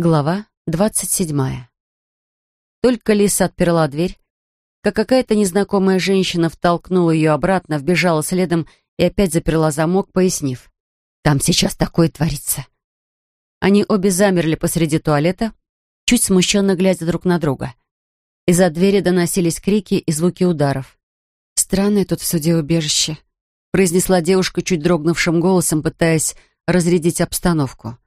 Глава двадцать седьмая. Только Лиса отперла дверь, как какая-то незнакомая женщина втолкнула ее обратно, вбежала следом и опять заперла замок, пояснив. «Там сейчас такое творится». Они обе замерли посреди туалета, чуть смущенно глядя друг на друга. Из-за двери доносились крики и звуки ударов. «Странное тут в суде убежище», — произнесла девушка чуть дрогнувшим голосом, пытаясь разрядить обстановку.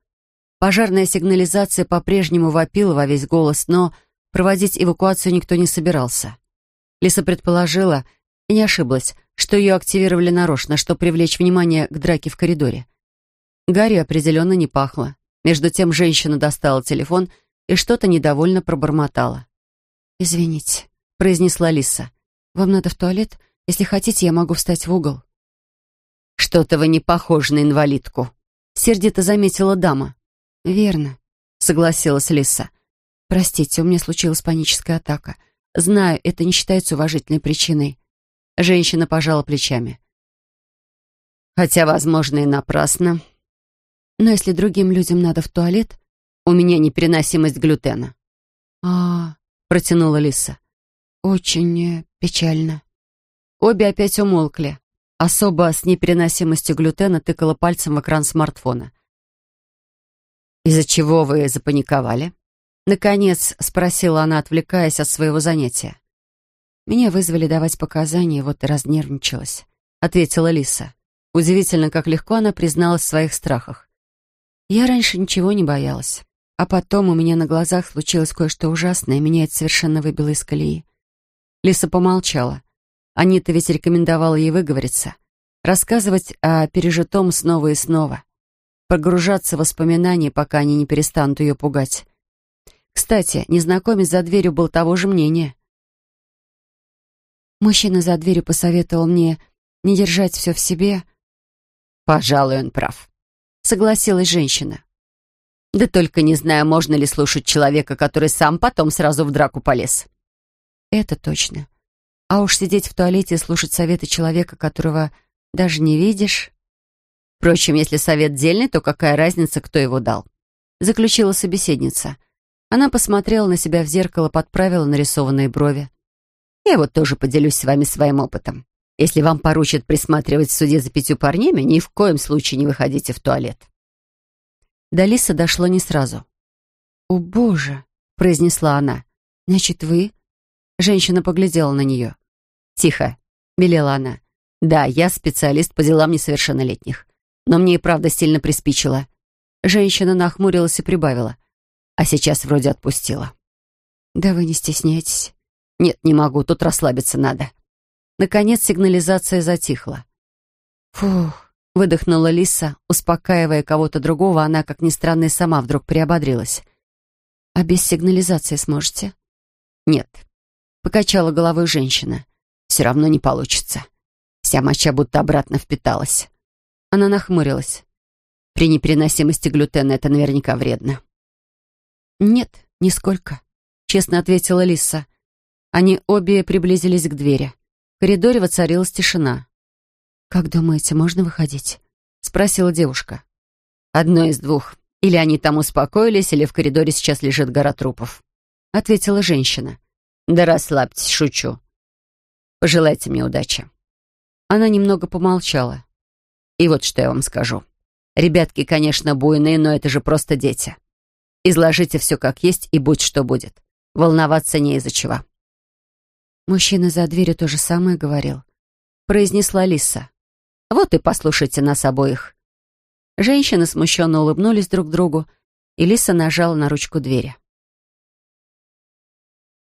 Пожарная сигнализация по-прежнему вопила во весь голос, но проводить эвакуацию никто не собирался. Лиса предположила, и не ошиблась, что ее активировали нарочно, чтобы привлечь внимание к драке в коридоре. Гарри определенно не пахло. Между тем женщина достала телефон и что-то недовольно пробормотала. «Извините», — произнесла Лиса. «Вам надо в туалет? Если хотите, я могу встать в угол». «Что-то вы не похожи на инвалидку», — сердито заметила дама. «Верно», — согласилась Лиса. «Простите, у меня случилась паническая атака. Знаю, это не считается уважительной причиной». Женщина пожала плечами. «Хотя, возможно, и напрасно. Но если другим людям надо в туалет, у меня непереносимость глютена». «А, -а — протянула Лиса. «Очень э, печально». Обе опять умолкли. Особо с непереносимостью глютена тыкала пальцем в экран смартфона. «Из-за чего вы запаниковали?» Наконец спросила она, отвлекаясь от своего занятия. «Меня вызвали давать показания, вот и разнервничалась», — ответила Лиса. Удивительно, как легко она призналась в своих страхах. «Я раньше ничего не боялась. А потом у меня на глазах случилось кое-что ужасное, меня это совершенно выбило из колеи». Лиса помолчала. Анита ведь рекомендовала ей выговориться, рассказывать о пережитом снова и снова погружаться в воспоминания, пока они не перестанут ее пугать. Кстати, незнакомец за дверью был того же мнения. Мужчина за дверью посоветовал мне не держать все в себе. «Пожалуй, он прав», — согласилась женщина. «Да только не знаю, можно ли слушать человека, который сам потом сразу в драку полез». «Это точно. А уж сидеть в туалете и слушать советы человека, которого даже не видишь...» Впрочем, если совет дельный, то какая разница, кто его дал? Заключила собеседница. Она посмотрела на себя в зеркало, подправила нарисованные брови. Я вот тоже поделюсь с вами своим опытом. Если вам поручат присматривать в суде за пятью парнями, ни в коем случае не выходите в туалет. До Лисы дошло не сразу. «О, Боже!» — произнесла она. «Значит, вы...» Женщина поглядела на нее. «Тихо!» — велела она. «Да, я специалист по делам несовершеннолетних но мне и правда сильно приспичило. Женщина нахмурилась и прибавила. А сейчас вроде отпустила. Да вы не стесняйтесь. Нет, не могу, тут расслабиться надо. Наконец сигнализация затихла. Фух, выдохнула Лиса, успокаивая кого-то другого, она, как ни странно, и сама вдруг приободрилась. «А без сигнализации сможете?» «Нет», — покачала головой женщина. «Все равно не получится. Вся моча будто обратно впиталась. Она нахмурилась. При непереносимости глютена это наверняка вредно. «Нет, нисколько», — честно ответила Лиса. Они обе приблизились к двери. В коридоре воцарилась тишина. «Как думаете, можно выходить?» — спросила девушка. «Одно из двух. Или они там успокоились, или в коридоре сейчас лежит гора трупов», — ответила женщина. «Да расслабьтесь, шучу. Пожелайте мне удачи». Она немного помолчала. И вот что я вам скажу. Ребятки, конечно, буйные, но это же просто дети. Изложите все как есть и будь что будет. Волноваться не из-за чего. Мужчина за дверью то же самое говорил. Произнесла Лиса. Вот и послушайте нас обоих. Женщины смущенно улыбнулись друг другу, и Лиса нажала на ручку двери.